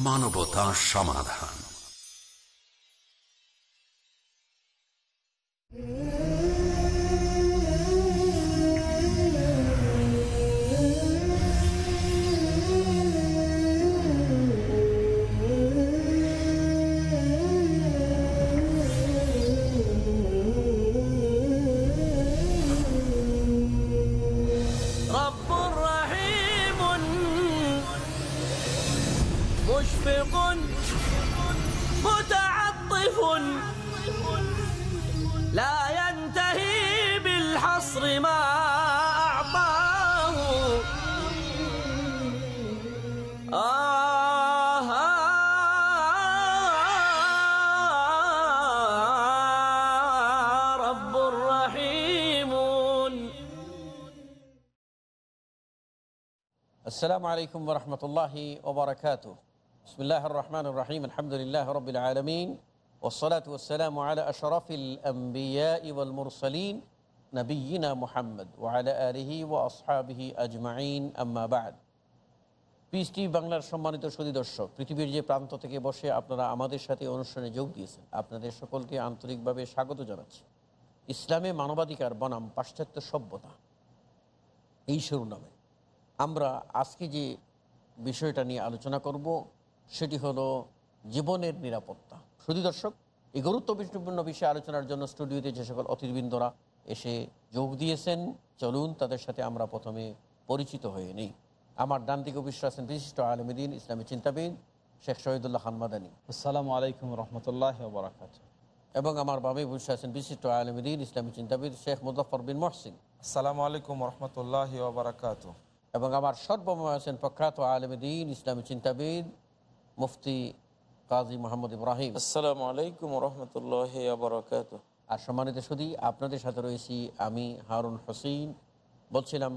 মানবতা সমাধান। আসসালামু আলাইকুম রহমতুল্লাহি ওবরাকাত বিসমুল্লাহ রহমান রাহিম। আলহামদুলিল্লাহ রবিল আলমিন। ওসলাত ওসালাম আলা আশরফিল আম্বিয়া ইউল মুরসলিন নবীনা মোহাম্মদ ওয়ালা আলহি ও আসহাবিহি আজমাইন। আম্মাবাদ পিস টিভি বাংলার সম্মানিত সদী দর্শক। পৃথিবীর যে প্রান্ত থেকে বসে আপনারা আমাদের সাথে অনুষ্ঠানে যোগ দিয়েছেন, আপনাদের সকলকে আন্তরিকভাবে স্বাগত জানাচ্ছি। ইসলামে মানবাধিকার বনাম পাশ্চাত্য সভ্যতা। এই শিরোনামে আমরা আজকে যে বিষয়টা নিয়ে আলোচনা করব সেটি হলো জীবনের নিরাপত্তা। শুধু দর্শক এই গুরুত্বপূর্ণ বিষয়ে আলোচনার জন্য স্টুডিওতে যে সকল অতিথিবৃন্দরা এসে যোগ দিয়েছেন চলুন তাদের সাথে আমরা প্রথমে পরিচিত হয়ে নিই। আমার ডান দিকে বিশ্ব আছেন বিশিষ্ট আলমদিন ইসলামী চিন্তাবিদ শেখ শহীদুল্লাহ খানমাদানী আসসালামু আলাইকুম রহমতুল্লাহ বরাকাত এবং আমার বামে বসে আছেন বিশিষ্ট আলমদিন ইসলামী চিন্তাবিদ শেখ মুজফর বিন মহসিন। আসসালামু আলাইকুম রহমতুল্লাহ বারাকাত এবং আমার সর্বময় আছেন প্রখ্যাত আলমদিন ইসলামী চিন্তাবিদ মুফতি কাজী মোহাম্মদ ইব্রাহিম। আসসালামু আলাইকুম রহমতুল্লাহ বরকাত আর সম্মানিত সুদী আপনাদের সাথে রয়েছি আমি হারুন হোসেন। বলছিলাম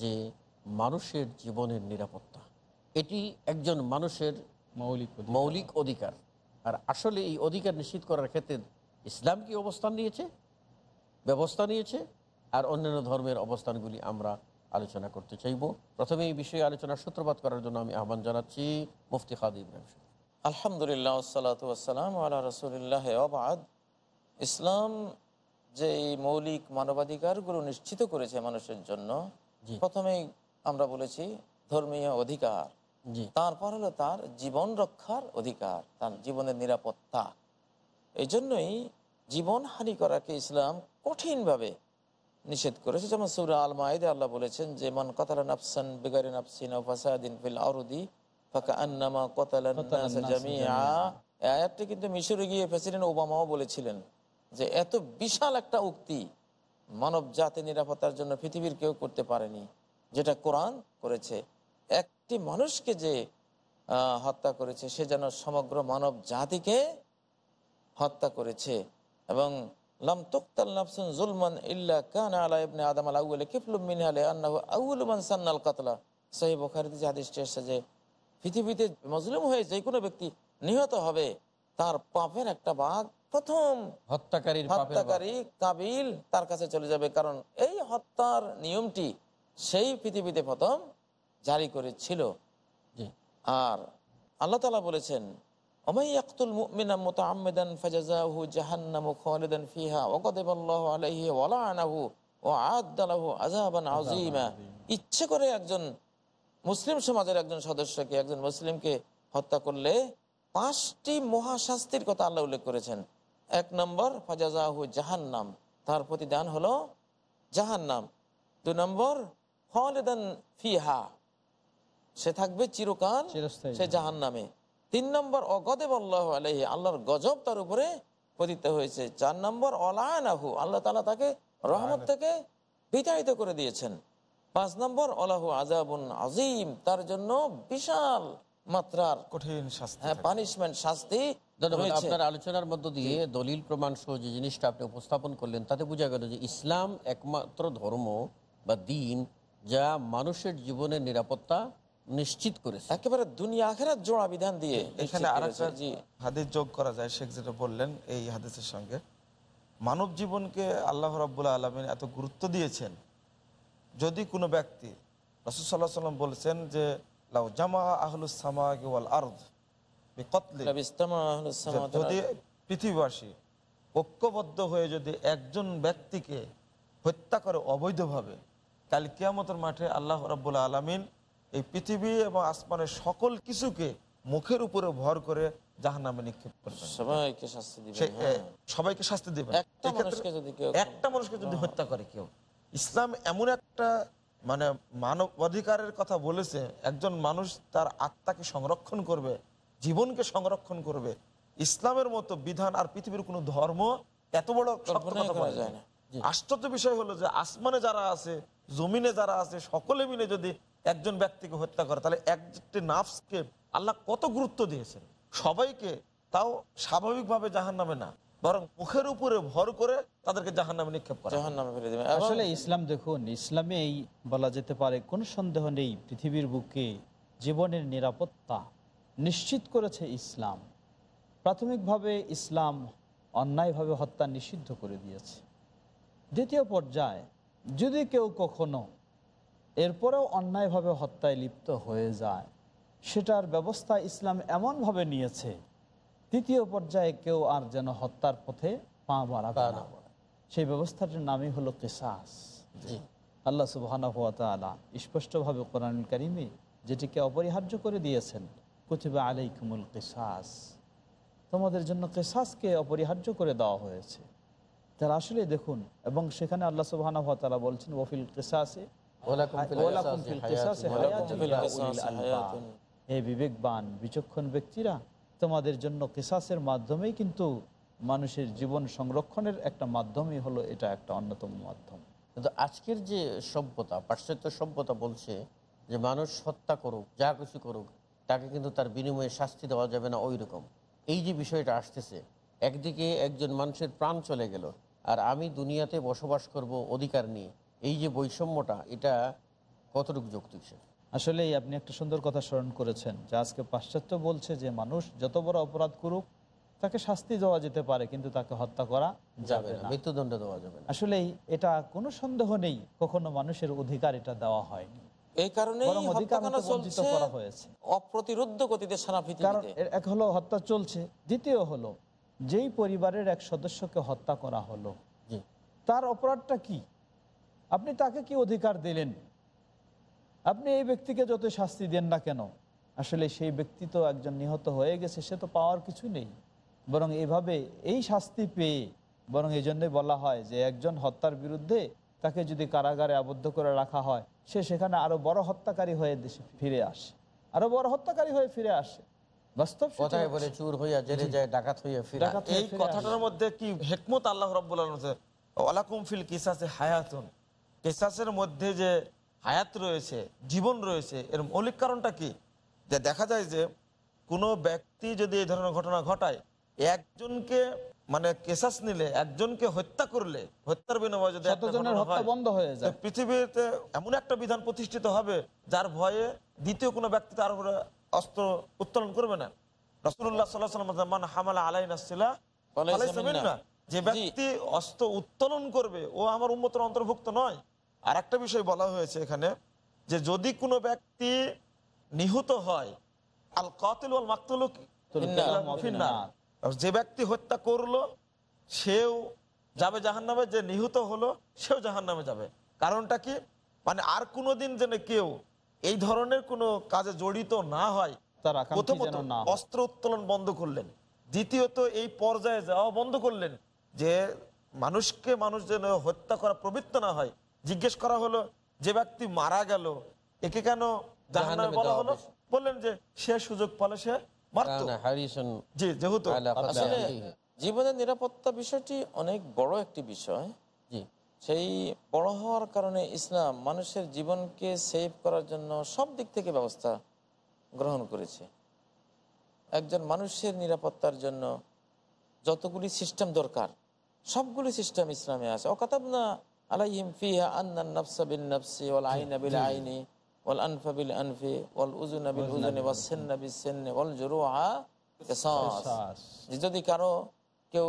যে মানুষের জীবনের নিরাপত্তা এটি একজন মানুষের মৌলিক মৌলিক অধিকার। আর আসলে এই অধিকার নিশ্চিত করার ক্ষেত্রে ইসলাম কি অবস্থান নিয়েছে? ব্যবস্থা নিয়েছে? আর অন্যান্য ধর্মের অবস্থানগুলি আমরা আলোচনা করতে চাইব। প্রথমে এই বিষয়ে আলোচনার সূত্রপাত করার জন্য আমি আহ্বান জানাচ্ছি মুফতি খাদি ইব্রাহিম। আলহামদুলিল্লাহ সালাত ওয়াসালাম আল্লাহ রসুলিল্লাহ অবাদ ইসলাম যে এই মৌলিক মানবাধিকারগুলো নিশ্চিত করেছে মানুষের জন্য প্রথমেই আমরা বলেছি ধর্মীয় অধিকার। তারপর হলো তার জীবন রক্ষার অধিকার তার জীবনের নিরাপত্তা। এই জন্যই জীবন হানি করাকে ইসলাম কঠিনভাবে নিষেধ করেছে। যেমন সৌরা আল মাইদে আল্লাহ বলেছেন যে মান কতালা নাফসান বেগারি নাফসিন ও ফাসাদিন ফিল আরুদি ফাঁকা আন্নামা নাসা জামিয়া আয়াতটি কিন্তু মিশরে গিয়ে প্রেসিডেন্ট ওবামাও বলেছিলেন যে এত বিশাল একটা উক্তি মানব জাতি নিরাপত্তার জন্য পৃথিবীর কেউ করতে পারেনি যেটা কোরআন করেছে। একটি মানুষকে যে আহ, হত্যা করেছে সে যেন সমগ্র মানব জাতিকে হত্যা করেছে এবং লাম তুক্তাল নাফসুন জুলমান ইল্লা কানা আলা ইবনে আদম আল আউয়াল কিফলুম মিন আলে আন্নাহু আউয়ালু মান সান্নাল কাতলা সহিহ বুখারীতে যে হাদিসটি এসেছে যে পৃথিবীতে মজলুম হয়ে যে কোনো ব্যক্তি নিহত হবে তার পাপের একটা ভাগ প্রথম হত্যাকারীর হত্যাকারী কাবিল তার কাছে চলে যাবে কারণ এই হত্যার নিয়মটি সেই পৃথিবীতে প্রথম জারি করেছিল। আর আল্লাহ তালা বলেছেন ওমাই ইয়াকতুল মুমিনা মুতাআম্মিদান ফাজাযাহু জাহান্নামু খালিদান ফিহা ওয়া গাদাবাল্লাহু আলাইহি ওয়া লা'নাহু ওয়া আ'আদ্দা লাহু আযাবান আযীমা। ইচ্ছে করে একজন মুসলিম সমাজের একজন সদস্যকে একজন মুসলিমকে হত্যা করলে পাঁচটি মহাশাস্তির কথা আল্লাহ উল্লেখ করেছেন। এক নম্বর ফাজাজাহু জাহান্নাম। তার প্রতিদান হলো জাহান্নাম। দু নম্বর ফিহা। সে থাকবে চিরকাল সে জাহান নামে তিন নম্বর অগদেব আল্লাহ আলহি আল্লাহর গজব তার উপরে পতিত হয়েছে। চার নম্বর অলায়নাহু আল্লাহ তালা তাকে রহমত থেকে বিতাড়িত করে দিয়েছেন। পাঁচ নম্বর অলাহু আজাবুন আজিম তার জন্য বিশাল মাত্রার কঠিন শাস্তি হ্যাঁ পানিশমেন্ট শাস্তি আপনার আলোচনার মধ্য দিয়ে দলিল প্রমাণ সহ যে জিনিসটা আপনি উপস্থাপন করলেন তাতে বোঝা গেল যে ইসলাম একমাত্র ধর্ম বা দিন যা মানুষের জীবনের নিরাপত্তা নিশ্চিত করেছে। একেবারে দুনিয়া আখেরাত জোড়া বিধান দিয়ে এখানে আরেকটা হাদিস যোগ করা যায় শেখ যেটা বললেন এই হাদিসের সঙ্গে। মানব জীবনকে আল্লাহ রাবুল্লাহ আলমিন এত গুরুত্ব দিয়েছেন যদি কোনো ব্যক্তি রসুল সাল্লাহ সাল্লাম বলেছেন যে লাউ জামা আহলুস সামাওয়াতি ওয়াল আরদ যদি পৃথিবীবাসী ঐক্যবদ্ধ হয়ে যদি একজন ব্যক্তিকে হত্যা করে অবৈধভাবে কাল কিয়ামতের মাঠে আল্লাহ রাব্বুল আলমিন এই পৃথিবী এবং আসমানের সকল কিছুকে মুখের উপরে ভর করে জাহান্নামে নিক্ষেপ করবেন সবাইকে শাস্তি দিবেন সে হ্যাঁ। সবাইকে শাস্তি দেবেন একটা মানুষকে যদি হত্যা করে কেউ ইসলাম এমন একটা মানে মানব অধিকারের কথা বলেছে একজন মানুষ তার আত্মাকে সংরক্ষণ করবে জীবনকে সংরক্ষণ করবে ইসলামের মতো বিধান আর পৃথিবীর কোনো ধর্ম এত বড় কথা করা যায় না। না। আশ্চর্য বিষয় হলো যে আসমানে যারা আছে জমিনে যারা আছে সকলে মিলে যদি একজন ব্যক্তিকে হত্যা করে তাহলে একটি নাফসকে আল্লাহ কত গুরুত্ব দিয়েছেন? সবাইকে তাও স্বাভাবিকভাবে জাহান নামে না বরং মুখের উপরে ভর করে তাদেরকে জাহান নামে নিক্ষেপ করা। জাহান্নামে ফেলে দিবেন এবং আসলে ইসলাম দেখুন ইসলামে এই বলা যেতে পারে কোনো সন্দেহ নেই পৃথিবীর বুকে জীবনের নিরাপত্তা নিশ্চিত করেছে ইসলাম। প্রাথমিকভাবে ইসলাম অন্যায়ভাবে হত্যা নিষিদ্ধ করে দিয়েছে। দ্বিতীয় পর্যায়ে যদি কেউ কখনো এরপরেও অন্যায়ভাবে হত্যায় লিপ্ত হয়ে যায় সেটার ব্যবস্থা ইসলাম এমনভাবে নিয়েছে তৃতীয় পর্যায়ে কেউ আর যেন হত্যার পথে পা বাড়াবে না। সেই ব্যবস্থাটির নামই হলো কেসাস। আল্লাহ সুবাহানা হুয়া তালা স্পষ্টভাবে কোরআন কারিমে যেটিকে অপরিহার্য করে দিয়েছেন কুতিবা আলাইকুমুল কেসাস। তোমাদের জন্য কেসাসকে অপরিহার্য করে দেওয়া হয়েছে। তারা আসলে দেখুন এবং সেখানে আল্লাহ সুবাহানা তালা বলছেন ওফিল কেসাসে। হে বিবেকবান বিচক্ষণ ব্যক্তিরা তোমাদের জন্য কেসাসের মাধ্যমেই কিন্তু মানুষের জীবন সংরক্ষণের একটা মাধ্যমই হলো এটা একটা অন্যতম মাধ্যম। কিন্তু আজকের যে সভ্যতা পাশ্চাত্য সভ্যতা বলছে যে মানুষ হত্যা করুক যা কিছু করুক তাকে কিন্তু তার বিনিময়ে শাস্তি দেওয়া যাবে না ওই রকম এই যে বিষয়টা আসতেছে একদিকে একজন মানুষের প্রাণ চলে গেল আর আমি দুনিয়াতে বসবাস করব অধিকার নিয়ে। এই যে বৈষম্যটা এটা কতটুকু যৌক্তিক সে আসলেই আপনি একটা সুন্দর কথা স্মরণ করেছেন যে আজকে পাশ্চাত্য বলছে যে মানুষ যত বড় অপরাধ করুক তাকে শাস্তি দেওয়া যেতে পারে কিন্তু তাকে হত্যা করা যাবে না মৃত্যুদণ্ড দেওয়া যাবে না। আসলেই এটা কোনো সন্দেহ নেই কখনো মানুষের অধিকার এটা দেওয়া হয়নি। এই কারণে। অপ্রতিরোধ্য গতিতে সারা এক হলো হত্যা চলছে দ্বিতীয় হলো যেই পরিবারের এক সদস্যকে হত্যা করা হলো তার অপরাধটা কি? আপনি তাকে কি অধিকার দিলেন? আপনি এই ব্যক্তিকে যত শাস্তি দেন না কেন? আসলে সেই ব্যক্তি তো একজন নিহত হয়ে গেছে সে তো পাওয়ার কিছু নেই। বরং এভাবে এই শাস্তি পেয়ে বরং এই জন্যই বলা হয় যে একজন হত্যার বিরুদ্ধে তাকে যদি কারাগারে আবদ্ধ করে রাখা হয় সে সেখানে আরও বড় হত্যাকারী হয়ে দেশে ফিরে আসে। আরও বড় হত্যাকারী হয়ে ফিরে আসে। বাস্তব কথায় বলে চুর হইয়া জেলে যায় ডাকাত হইয়া ফিরে। এই কথাটার মধ্যে কি হেকমত আল্লাহ রব্বুল ওয়ালাকুম ফিল কিসাসে হায়াতুন। কেসাসের মধ্যে যে হায়াত রয়েছে জীবন রয়েছে এর মৌলিক কারণটা কি? যে দেখা যায় যে কোনো ব্যক্তি যদি এই ধরনের ঘটনা ঘটায় একজনকে মানে কেসাস নিলে একজনকে হত্যা করলে হত্যার বিনিময়ে যদি বন্ধ হয়ে যায়। পৃথিবীতে এমন একটা বিধান প্রতিষ্ঠিত হবে যার ভয়ে দ্বিতীয় কোনো ব্যক্তি তার উপরে অস্ত্র উত্তোলন করবে না। রসুল্লাহ সাল্লাহ হামালা আলাইনা সিলা ফালাইসা ফালাইসা মিন্না। মিন্না। যে ব্যক্তি অস্ত্র উত্তোলন করবে ও আমার উন্মতের অন্তর্ভুক্ত নয়। আর একটা বিষয় বলা হয়েছে এখানে যে যদি কোনো ব্যক্তি নিহত হয় আল কাতিল ওয়াল মাকতুল যে ব্যক্তি হত্যা করল সেও যাবে জাহান্নামে যে নিহত হলো সেও জাহান্নামে যাবে। কারণটা কি? মানে আর কোনোদিন যেন কেউ এই ধরনের কোনো কাজে জড়িত না হয়। তার প্রথমত যেন না। অস্ত্র উত্তোলন বন্ধ করলেন। দ্বিতীয়ত এই পর্যায়ে যাওয়া বন্ধ করলেন যে মানুষকে মানুষ যেন হত্যা করা প্রবৃত্ত না হয়। জিজ্ঞেস করা হলো যে ব্যক্তি মারা গেল একে কেন জাহান্নামে বলা হলো? বললেন যে সে সুযোগ পালে সে মারত। জি যেহেতু। জীবনের নিরাপত্তা বিষয়টি অনেক বড় একটি বিষয়। সেই বড় হওয়ার কারণে ইসলাম মানুষের জীবনকে সেভ করার জন্য সব দিক থেকে ব্যবস্থা গ্রহণ করেছে। একজন মানুষের নিরাপত্তার জন্য যতগুলি সিস্টেম দরকার সবগুলি সিস্টেম ইসলামে আছে। অকাতাব না আলাইহিম ফিহা আন্নান নাফসা বিন নাফসি ওয়াল আইনা বিল আইনি ওয়াল আনফা বিল আনফি ওয়াল উজুনা বিল উজুনি ওয়াস সিন্না বিস সিন্নি ওয়াল জুরুহা কিসাস। কিসাস। যে যদি কারও কেউ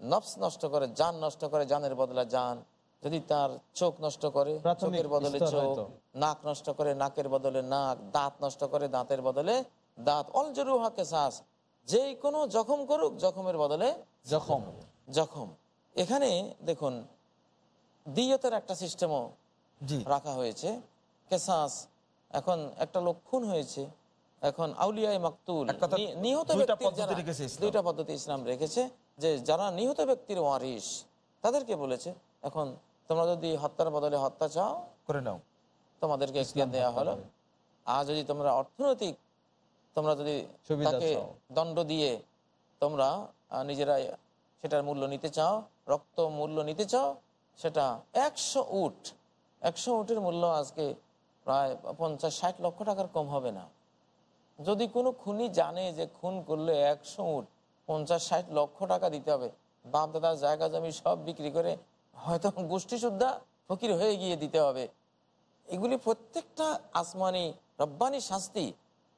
নফস নষ্ট করে যান নষ্ট করে জানের বদলা যান যদি তার চোখ নষ্ট করে চোখের বদলে চোখ নাক নষ্ট করে নাকের বদলে নাক দাঁত নষ্ট করে দাঁতের বদলে দাঁত অলজরু হাকে শ্বাস যে কোনো জখম করুক জখমের বদলে জখম। জখম। এখানে দেখুন দিয়তের একটা সিস্টেমও রাখা হয়েছে। কেসাস এখন একটা লোক খুন হয়েছে। এখন আউলিয়ায় মাকতুল নিহত। দুইটা পদ্ধতি ইসলাম রেখেছে যে যারা নিহত ব্যক্তির ওয়ারিস তাদেরকে বলেছে এখন তোমরা যদি হত্যার বদলে হত্যা চাও করে নাও। তোমাদেরকে এখতিয়ার দেওয়া হলো। আর যদি তোমরা অর্থনৈতিক তোমরা যদি তাকে দণ্ড দিয়ে তোমরা নিজেরা সেটার মূল্য নিতে চাও রক্ত মূল্য নিতে চাও সেটা একশো উট একশো উটের মূল্য আজকে প্রায় পঞ্চাশ ষাট লক্ষ টাকার কম হবে না। যদি কোনো খুনি জানে যে খুন করলে একশো উট পঞ্চাশ ষাট লক্ষ টাকা দিতে হবে বাপ দাদার জায়গা জমি সব বিক্রি করে হয়তো গোষ্ঠী সুদ্ধা ফকির হয়ে গিয়ে দিতে হবে। এগুলি প্রত্যেকটা আসমানি রব্বানি শাস্তি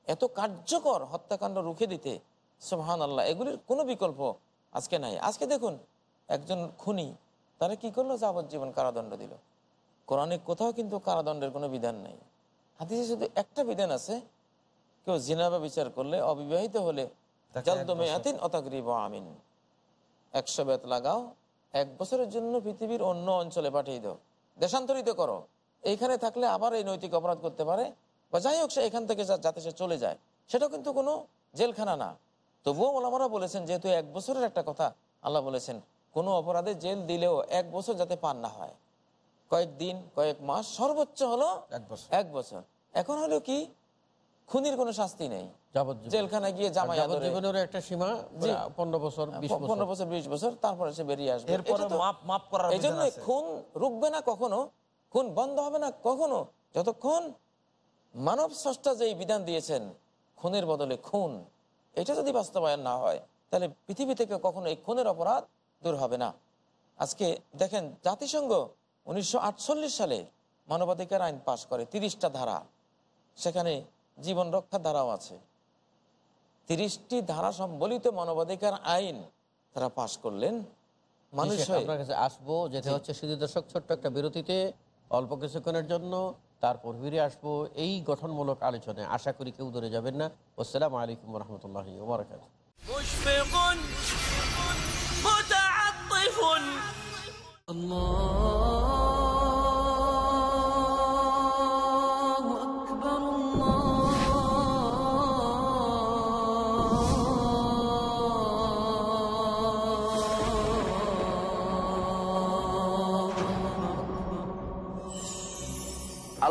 এত কার্যকর হত্যাকাণ্ড রুখে দিতে সোহান আল্লাহ এগুলির কোনো বিকল্প আজকে নাই। আজকে দেখুন একজন খুনি তারা কি করল? যাবজ্জীবন কারাদণ্ড দিল। কোরআনে কোথাও কিন্তু কারাদণ্ডের কোনো বিধান নাই। হাদিসে শুধু একটা বিধান আছে কেউ জিনাবা বিচার করলে অবিবাহিত হলে এক আতিন অতাগরিব আমিন। একশো বেত লাগাও এক বছরের জন্য পৃথিবীর অন্য অঞ্চলে পাঠিয়ে দাও। দেশান্তরিত করো। এইখানে থাকলে আবার এই নৈতিক অপরাধ করতে পারে। বা যাই হোক সে এখান থেকে যাতে সে চলে যায়। সেটা কিন্তু কোনো জেলখানা না। তবুও ওলামারা বলেছেন যেহেতু এক বছরের একটা কথা আল্লাহ বলেছেন কোনো অপরাধে জেল দিলেও এক বছর যাতে পার না হয়। কয়েকদিন কয়েক মাস সর্বোচ্চ হলো এক বছর। এক বছর। এখন হলো কি? খুনির কোনো শাস্তি নেই। যাবজ্জীবন। গিয়ে জামাই আদরে একটা সীমা পনেরো বছর পনেরো বছর। বিশ বছর তারপরে সে বেরিয়ে আসবে। এটা তো- মাপ মাপ করার এই জন্য খুন রুকবে না কখনো খুন বন্ধ হবে না কখনো। যতক্ষণ মানব স্রষ্টা যে বিধান দিয়েছেন খুনের বদলে খুন এটা যদি বাস্তবায়ন না হয় তাহলে পৃথিবী থেকে কখনো এই খুনের অপরাধ দূর হবে না। আজকে দেখেন জাতিসংঘ উনিশশো আটচল্লিশ সালে মানবাধিকার আইন পাশ করে তিরিশটা ধারা। সেখানে জীবন রক্ষার ধারাও আছে। তিরিশটি ধারা সম্বলিত মানবাধিকার আইন তারা পাশ করলেন মানুষ জি, শেখ, হয়ে আপনার কাছে আসবো যেটা হচ্ছে শুধু দর্শক ছোট্ট একটা বিরতিতে অল্প কিছুক্ষণের জন্য তারপর ফিরে আসবো এই গঠনমূলক আলোচনায় আশা করি কেউ দূরে যাবেন না আসসালামু আলাইকুম রহমতুল্লাহ ওবরাকাত مشفق متعطف الله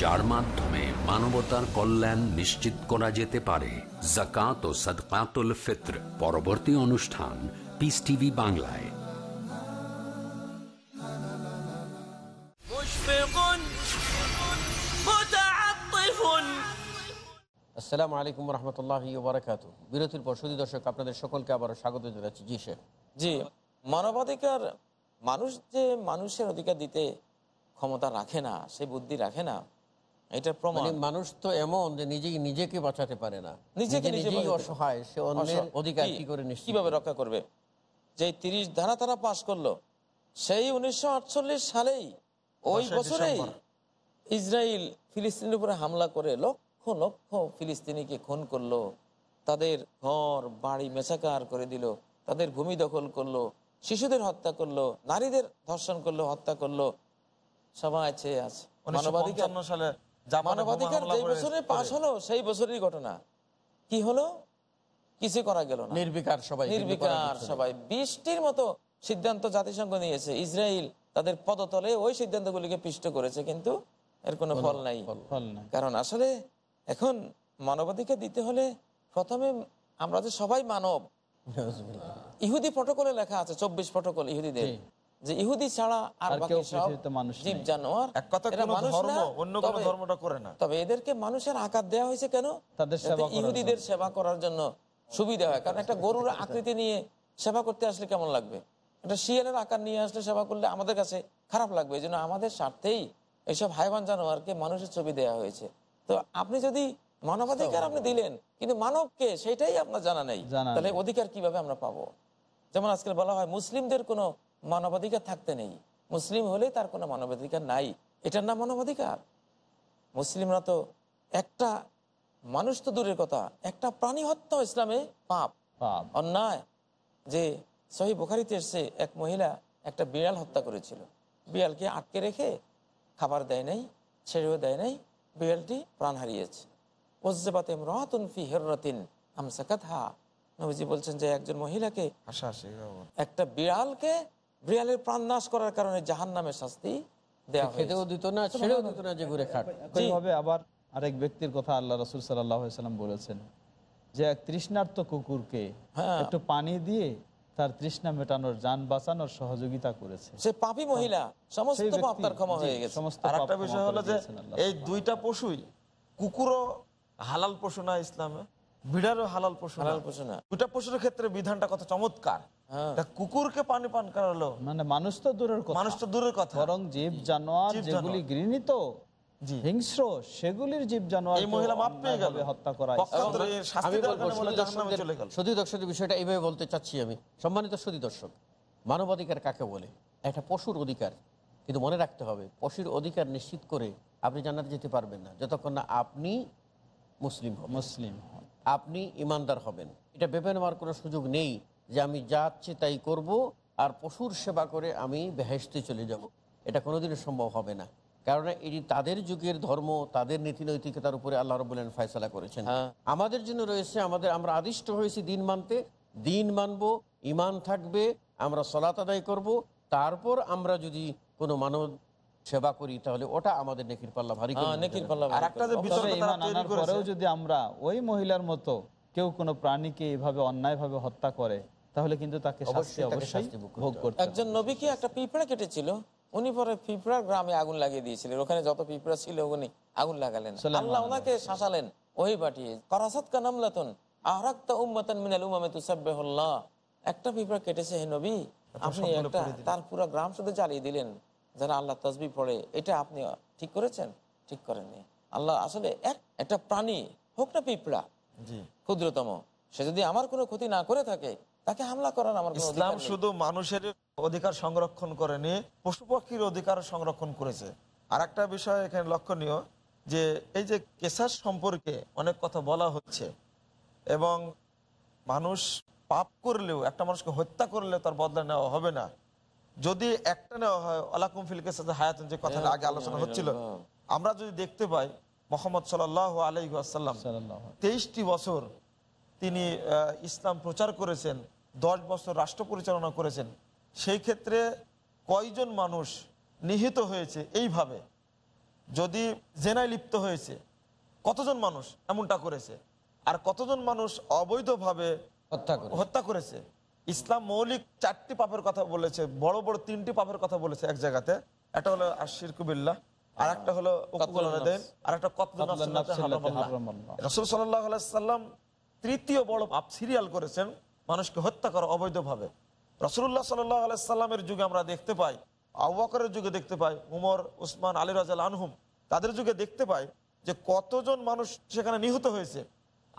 যার মাধ্যমে মানবতার কল্যাণ নিশ্চিত করা যেতে পারে। জাকাত ও সদকাতুল ফিত্র পরবর্তী অনুষ্ঠান পিস টিভি বাংলায়। আসসালামু আলাইকুম রহমতুল্লাহ বারাকাতু বিরতির পর সুদী দর্শক আপনাদের সকলকে আবারও স্বাগত জানাচ্ছি। জি স্যার জি মানবাধিকার মানুষ যে মানুষের অধিকার দিতে ক্ষমতা রাখে না সে বুদ্ধি রাখে না এটার প্রমাণ। মানে মানুষ তো এমন যে নিজেই নিজেকে বাঁচাতে পারে না। নিজেকে নিজে নিজে নিজেই অসহায় সে অন্যের অধিকার কি- করে কীভাবে রক্ষা করবে? যে তিরিশ ধারা তারা পাশ করল সেই উনিশশো সালেই ওই বছরেই ইসরায়েল ফিলিস্তিনের উপরে হামলা করে লক্ষ লক্ষ ফিলিস্তিনিকে খুন করল তাদের ঘর বাড়ি মেসাকার করে দিল তাদের ভূমি দখল করল শিশুদের হত্যা করল নারীদের ধর্ষণ করল হত্যা করল সবাই চেয়ে আছে। মানবাধিকার সালে মানবাধিকার করে- বছরে পাশ হলো সেই ঘটনা। কি হলো? কিছু করা গেল না। নির্বিকার সবাই নির্বিকার সবাই। বৃষ্টির মতো সিদ্ধান্ত জাতিসংঘ নিয়েছে। ইসরায়েল তাদের পদতলে ওই সিদ্ধান্তগুলিকে পিষ্ট করেছে কিন্তু এর কোনো ফল নাই। কারণ আসলে এখন মানবাধিকার দিতে হলে প্রথমে আমরা যে সবাই মানব। ইহুদি প্রটোকলে লেখা আছে চব্বিশ প্রটোকল ইহুদিদের। যে ইহুদি ছাড়া আর আর বাকি সব জীব জানোয়ার এক কথা কোনো ধর্ম অন্য কোনো তবে- ধর্মটা করে না। তবে এদেরকে মানুষের আকার দেওয়া হয়েছে কেন? তাদের সেবা ইহুদিদের সেবা করার জন্য সুবিধা হয়। কারণ একটা গরুর আকৃতি নিয়ে সেবা করতে আসলে কেমন লাগবে? একটা শিয়ালের আকার নিয়ে আসলে সেবা করলে আমাদের কাছে খারাপ লাগবে। এই জন্য আমাদের স্বার্থেই এইসব হাইবান জানোয়ারকে মানুষের ছবি দেওয়া হয়েছে। তো আপনি যদি মানবাধিকার আপনি দিলেন কিন্তু মানবকে সেটাই আপনার জানা নেই। তাহলে অধিকার কীভাবে আমরা পাবো? যেমন আজকে বলা হয় মুসলিমদের কোনো মানবাধিকার থাকতে নেই। মুসলিম হলে তার কোনো মানবাধিকার নাই। এটার নাম মানবাধিকার। মুসলিমরা তো একটা মানুষ তো দূরের কথা একটা প্রাণী হত্যা ইসলামে পাপ। অন্যায়। যে সহি বোখারিতে এসছে এক মহিলা একটা বিড়াল হত্যা করেছিল। বিড়ালকে আটকে রেখে খাবার দেয় নাই ছেড়েও দেয় নাই বিড়ালটি প্রাণ হারিয়েছে। ওজ্জেবাতে রাতুন ফি হেররাতিন আমসাকাত হা নবীজি বলছেন যে একজন মহিলাকে একটা বিড়ালকে বিড়ালের প্রাণ নাশ করার কারণে জাহান নামের শাস্তি দেওয়া খেতেও দিত না ছেড়েও দিত না যে ঘুরে খাট একইভাবে আবার আরেক ব্যক্তির কথা আল্লাহ রসুল সাল্লাম বলেছেন যে এক তৃষ্ণার্ত কুকুরকে হ্যাঁ। একটু পানি দিয়ে তার তৃষ্ণা মেটানোর যান বাঁচানোর সহযোগিতা করেছে। সে পাপী মহিলা সমস্ত পাপ তার ক্ষমা হয়ে গেছে। আর একটা বিষয় হলো যে এই দুইটা পশুই কুকুরও হালাল পশু না ইসলামে। হালাল পশু হালাল পশু না। দুইটা পশুর ক্ষেত্রে বিধানটা কত চমৎকার। হ্যাঁ। কুকুরকে পানি পান করালো। মানে মানুষ তো দূরের কথা। মানুষ তো দূরের কথা। বরং জীব জানোয়ার যেগুলি গৃহীত হিংস্র সেগুলির জীব জানোয়ার এই মহিলা মাপ পেয়ে গেল। হত্যা করা পক্ষান্তরে এর আমি বিষয়টা এইভাবে বলতে চাচ্ছি সম্মানিত দর্শক মানবাধিকার কাকে বলে? একটা পশুর অধিকার। কিন্তু মনে রাখতে হবে পশুর অধিকার নিশ্চিত করে আপনি জানাতে যেতে পারবেন না যতক্ষণ না আপনি মুসলিম মুসলিম হন। আপনি ইমানদার হবেন। এটা ভেবে নেওয়ার কোনো সুযোগ নেই যে আমি যাচ্ছি তাই করব আর পশুর সেবা করে আমি বেহেস্তে চলে যাব। এটা কোনোদিনও সম্ভব হবে না। কারণ এটি তাদের যুগের ধর্ম তাদের নীতি নৈতিকতার উপরে আল্লাহ রবুল্লেন ফয়সলা করেছেন। হ্যাঁ। আমাদের জন্য রয়েছে আমাদের আমরা আদিষ্ট হয়েছি দিন মানতে দিন মানবো ইমান থাকবে আমরা সলাত আদায় করব তারপর আমরা যদি কোনো মানব সেবা করি তাহলে ওটা আমাদের নেকির পাল্লা ভারী করে হ্যাঁ। নেকির পাল্লা আর একটা যে। পরেও যদি আমরা ওই মহিলার মতো কেউ কোনো প্রাণীকে এভাবে অন্যায়ভাবে হত্যা করে তাহলে কিন্তু তাকে শাস্তি অবশ্যই ভোগ করতে একজন নবীকে একটা পিঁপড়া কেটেছিল উনি পরে পিঁপড়া গ্রামে আগুন লাগিয়ে দিয়েছিলেন। ওখানে যত পিঁপড়া ছিল উনি আগুন লাগালেন। আল্লাহ ওনাকে শাসালেন ওই পাঠিয়ে করাসাত কা নামলাতুন আহরাক্তা উম্মাতান মিনাল উমামে তুসাব্বিহুল্লাহ। একটা পিঁপড়া কেটেছে হে নবী আপনি একটা তার পুরো গ্রাম শুধু জ্বালিয়ে দিলেন। যারা আল্লাহ তসবি পড়ে এটা আপনি ঠিক করেছেন? ঠিক করেননি। আল্লাহ আসলে এক একটা প্রাণী হোক না পিঁপড়া ক্ষুদ্রতম সে যদি আমার কোনো ক্ষতি না করে থাকে তাকে হামলা করার আমার ইসলাম শুধু মানুষের অধিকার সংরক্ষণ করেনি পশু পাখির অধিকার সংরক্ষণ করেছে। আর একটা বিষয় এখানে লক্ষণীয় যে এই যে কেসাস সম্পর্কে অনেক কথা বলা হচ্ছে এবং মানুষ পাপ করলেও একটা মানুষকে হত্যা করলেও তার বদলা নেওয়া হবে না। যদি একটা নেওয়া হয় আলাকুম ফিল কেসাসে হায়াতুন যে কথাটা আগে আলোচনা হচ্ছিল। আমরা যদি দেখতে পাই মোহাম্মদ সাল আলাইহি আসাল্লাম তেইশটি বছর তিনি ইসলাম প্রচার করেছেন দশ বছর রাষ্ট্র পরিচালনা করেছেন সেই ক্ষেত্রে কয়জন মানুষ নিহিত হয়েছে এইভাবে? যদি জেনায় লিপ্ত হয়েছে কতজন মানুষ এমনটা করেছে? আর কতজন মানুষ অবৈধভাবে হত্যা করেছে? ইসলাম মৌলিক চারটি পাপের কথা বলেছে বড় বড় তিনটি পাপের কথা বলেছে এক জায়গাতে। একটা হলো আশির কুবিল্লা আর একটা হলো আর একটা। রসুল সাল্লাম তৃতীয় বড় পাপ সিরিয়াল করেছেন মানুষকে হত্যা করা অবৈধভাবে। রসুল্লাহ সাল্লাহ সাল্লামের যুগে আমরা দেখতে পাই আউ্বাকরের যুগে দেখতে পাই উমর উসমান আলী রাজাল আনহুম তাদের যুগে দেখতে পাই যে কতজন মানুষ সেখানে নিহত হয়েছে।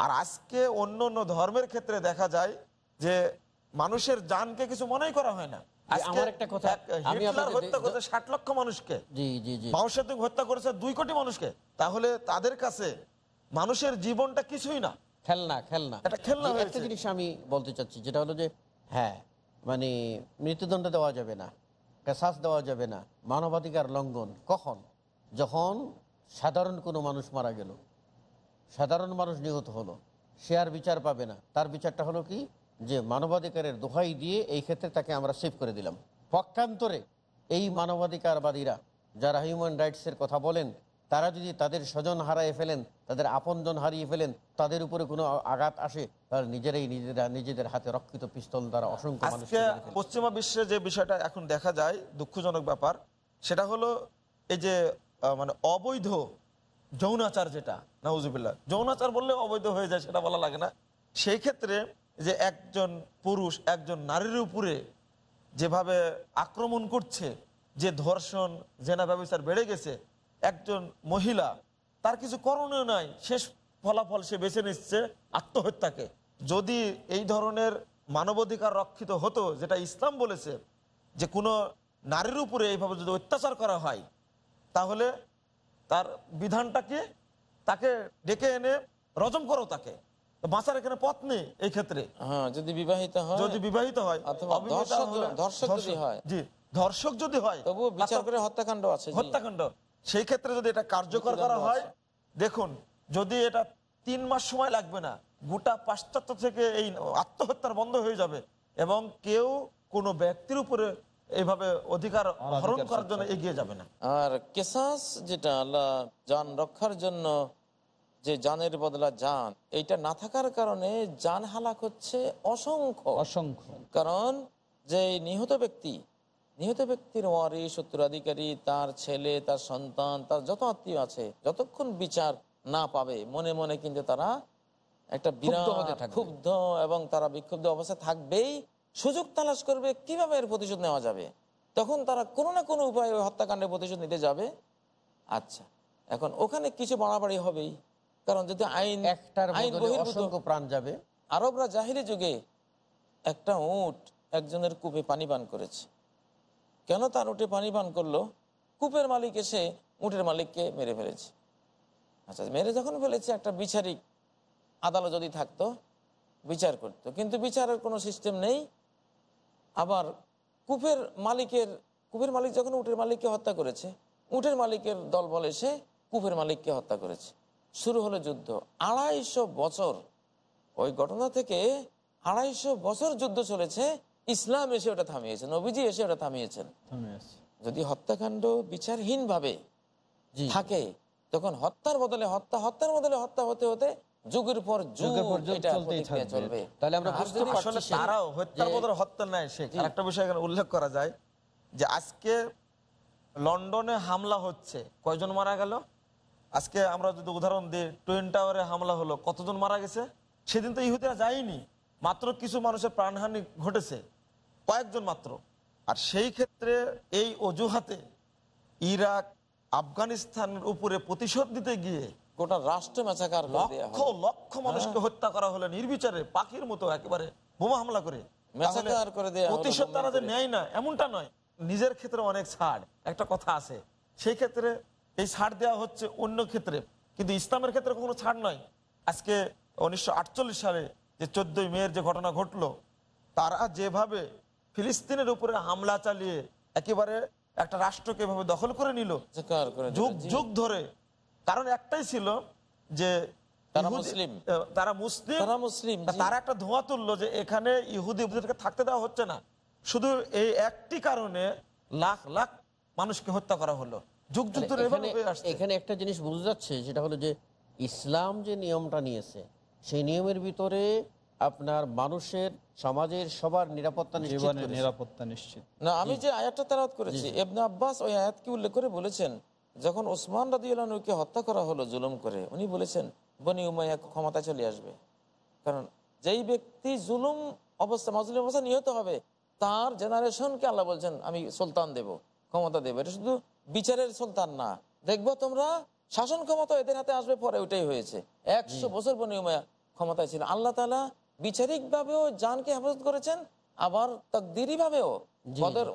আর আজকে অন্য অন্য ধর্মের ক্ষেত্রে দেখা যায় যে মানুষের জানকে কিছু মনেই করা হয় না। আমার একটা কথা, হত্যা করেছে ষাট লক্ষ মানুষকে। হত্যা দুই কোটি মানুষকে। তাহলে তাদের কাছে মানুষের জীবনটা কিছুই না। খেলনা খেলনা। একটা খেলনা একটা জিনিস আমি বলতে চাচ্ছি যেটা হলো যে হ্যাঁ মানে মৃত্যুদণ্ড দেওয়া যাবে না কেসাস দেওয়া যাবে না মানবাধিকার লঙ্ঘন। কখন? যখন সাধারণ কোনো মানুষ মারা গেল সাধারণ মানুষ নিহত হলো সে আর বিচার পাবে না। তার বিচারটা হলো কি? যে মানবাধিকারের দোহাই দিয়ে এই ক্ষেত্রে তাকে আমরা সেভ করে দিলাম। পক্ষান্তরে এই মানবাধিকারবাদীরা যারা হিউম্যান রাইটসের কথা বলেন তারা যদি তাদের স্বজন হারিয়ে ফেলেন তাদের আপনজন হারিয়ে ফেলেন তাদের উপরে কোনো আঘাত আসে তাহলে নিজেরাই নিজেরা নিজেদের হাতে রক্ষিত পিস্তল দ্বারা অসংখ্য আজকে পশ্চিমা বিশ্বে যে বিষয়টা এখন দেখা যায় দুঃখজনক ব্যাপার সেটা হলো এই যে মানে অবৈধ যৌনাচার যেটা নাউজুবিল্লাহ যৌনাচার বললে অবৈধ হয়ে যায় সেটা বলা লাগে না। সেই ক্ষেত্রে যে একজন পুরুষ, একজন নারীর উপরে যেভাবে আক্রমণ করছে, যে ধর্ষণ, জেনা ব্যবচার বেড়ে গেছে, একজন মহিলা, তার কিছু করণীয় নাই, শেষ ফলাফল সে বেছে নিচ্ছে আত্মহত্যাকে। যদি এই ধরনের মানবাধিকার রক্ষিত হতো, যেটা ইসলাম বলেছে, যে কোনো নারীর উপরে এইভাবে যদি অত্যাচার করা হয়, তাহলে তার বিধানটাকে তাকে ডেকে এনে রজম করো তাকে। বাঁচার এখানে পথ নেই এই ক্ষেত্রে। হ্যাঁ যদি বিবাহিত হয় যদি বিবাহিত হয় অথবা ধর্ষক- যদি হয়। জি ধর্ষক যদি হয় তবুও বিচার করে হত্যাকাণ্ড আছে হত্যাকাণ্ড। সেই ক্ষেত্রে যদি এটা কার্যকর করা হয় দেখুন যদি এটা তিন মাস সময় লাগবে না গোটা পাশ্চাত্য থেকে এই আত্মহত্যার বন্ধ হয়ে যাবে এবং কেউ কোনো ব্যক্তির উপরে এইভাবে অধিকার হরণ করার জন্য এগিয়ে যাবে না। আর কেসাস যেটা আল্লাহ যান রক্ষার জন্য যে জানের বদলা জান এইটা না থাকার কারণে জান হালাক হচ্ছে অসংখ্য। অসংখ্য। কারণ যে নিহত ব্যক্তি নিহত ব্যক্তির ওয়ারি উত্তরাধিকারী তার ছেলে তার সন্তান তার যত আত্মীয় আছে যতক্ষণ বিচার না পাবে মনে মনে কিন্তু তারা একটা বিরাট ক্ষুব্ধ এবং তারা বিক্ষুব্ধ অবস্থায় থাকবেই। সুযোগ তালাশ করবে কীভাবে এর প্রতিশোধ নেওয়া যাবে? তখন তারা কোনো না কোনো উপায়ে হত্যাকাণ্ডের প্রতিশোধ নিতে যাবে। আচ্ছা এখন ওখানে কিছু বাড়াবাড়ি হবেই। কারণ যদি আইন একটার আইন বহির্ভূত প্রাণ যাবে। আরবরা জাহিরি যুগে একটা উট একজনের কূপে পানি পান করেছে। কেন তার উঠে পানি পান করল? কূপের মালিক এসে উটের মালিককে মেরে ফেলেছে। আচ্ছা মেরে যখন ফেলেছে একটা বিচারিক আদালত যদি থাকতো বিচার করতো। কিন্তু বিচারের কোনো সিস্টেম নেই। আবার কূপের মালিকের কূপের মালিক যখন উটের মালিককে হত্যা করেছে উটের মালিকের দল বলে সে কূপের মালিককে হত্যা করেছে। শুরু হলো যুদ্ধ। আড়াইশো বছর। ওই ঘটনা থেকে আড়াইশো বছর যুদ্ধ চলেছে ইসলাম এসে ওটা থামিয়েছে নবীজি এসে ওটা থামিয়েছেন। যদি হত্যাকাণ্ড বিচারহীন ভাবে থাকে তখন হত্যার বদলে হত্যা হত্যার বদলে হত্যা হতে হতে যুগের পর যুগ এটা। চলবে। তাহলে আমরা বুঝতে পারছি তারাও হত্যার বদলে হত্যা নেয় শেখ আরেকটা বিষয় এখানে উল্লেখ করা যায় যে আজকে লন্ডনে হামলা হচ্ছে। কয়জন মারা গেল? আজকে আমরা যদি উদাহরণ দিই টুইন টাওয়ারে হামলা হলো কতজন মারা গেছে? সেদিন তো ইহুদিরা যায়নি মাত্র কিছু মানুষের প্রাণহানি ঘটেছে কয়েকজন মাত্র। আর সেই ক্ষেত্রে এই অজুহাতে ইরাক আফগানিস্তানের উপরে প্রতিশোধ দিতে গিয়ে গোটা রাষ্ট্র মেচাকার লক্ষ লক্ষ মানুষকে হত্যা করা হলো নির্বিচারে পাখির মতো একেবারে বোমা হামলা করে। প্রতিশোধ তারা যে নেয় না এমনটা নয়। নিজের ক্ষেত্রে অনেক ছাড়। একটা কথা আছে সেই ক্ষেত্রে এই ছাড় দেওয়া হচ্ছে অন্য ক্ষেত্রে। কিন্তু ইসলামের ক্ষেত্রে কোনো ছাড় নয় আজকে উনিশশো আটচল্লিশ সালে যে চোদ্দই মেয়ের যে ঘটনা ঘটলো তারা যেভাবে ফিলিস্তিনের উপরে হামলা চালিয়ে একেবারে একটা রাষ্ট্রকে এভাবে দখল করে নিল যুগ যুগ ধরে। কারণ একটাই ছিল যে তারা মুসলিম। তারা মুসলিম। তারা তারা একটা ধোঁয়া তুললো যে এখানে ইহুদিদেরকে থাকতে দেওয়া হচ্ছে না। শুধু এই একটি কারণে লাখ লাখ মানুষকে হত্যা করা হলো। যুগ যুগ ধরে এভাবে এখানে হয়ে আসছে। এখানে একটা জিনিস বোঝা যাচ্ছে সেটা হলো যে ইসলাম যে নিয়মটা নিয়েছে সেই নিয়মের ভিতরে আপনার মানুষের সমাজের সবার নিরাপত্তা নিশ্চিত নিরাপত্তা নিশ্চিত। না আমি যে আয়াতটা তেলাওয়াত করেছি এবনে আব্বাস ওই আয়াতকে উল্লেখ করে বলেছেন যখন ওসমান রাদিউল্লাহকে হত্যা করা হলো জুলুম করে উনি বলেছেন বনি উমাইয়া ক্ষমতা চলে আসবে। কারণ যেই ব্যক্তি জুলুম অবস্থা মাজলুম অবস্থা নিহত হবে তার জেনারেশনকে আল্লাহ বলছেন আমি সুলতান দেব ক্ষমতা দেব। এটা শুধু বিচারের সুলতান না। দেখব তোমরা শাসন ক্ষমতা এদের হাতে আসবে পরে ওইটাই হয়েছে। একশো বছর বনি ক্ষমতায় ছিল। আল্লাহ তালা বিচারিক ভাবেও জানকে হেফাজত করেছেন আবার তকদিরি ভাবেও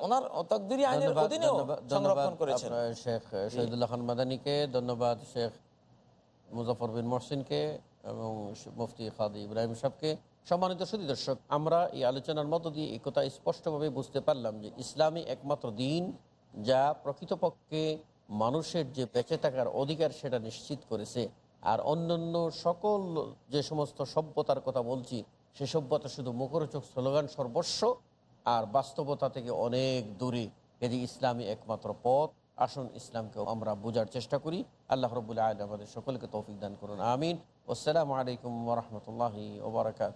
ওনার তকদিরি আইনের ধন্যবাদ, অধীনেও সংরক্ষণ করেছেন। শেখ শহীদুল্লাহ খান মাদানিকে ধন্যবাদ শেখ মুজাফর বিন মহসিনকে এবং মুফতি খাদি ইব্রাহিম সাহকে সম্মানিত সুদী দর্শক আমরা এই আলোচনার মধ্য দিয়ে এই কথা স্পষ্টভাবে বুঝতে পারলাম যে ইসলামী একমাত্র দিন। যা প্রকৃতপক্ষে মানুষের যে বেঁচে থাকার অধিকার সেটা নিশ্চিত করেছে। আর অন্যান্য সকল যে সমস্ত সভ্যতার কথা বলছি, সে সভ্যতা শুধু মুখরোচক স্লোগান সর্বস্ব, আর বাস্তবতা থেকে অনেক দূরে। এটি ইসলামী একমাত্র পথ। আসুন ইসলামকে আমরা বোঝার চেষ্টা করি। আল্লাহ রবুল্লা আলম আমাদের সকলকে তৌফিক দান করুন। আমিন। আসসালামু আলাইকুম রহমতুল্লাহি ওবরাকাত